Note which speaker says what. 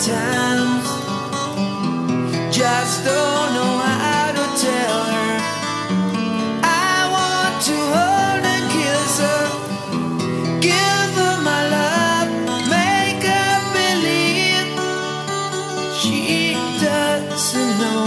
Speaker 1: sometimes. Just don't know how to tell her. I want to hold and kiss her. Give her my love make her believe. She doesn't know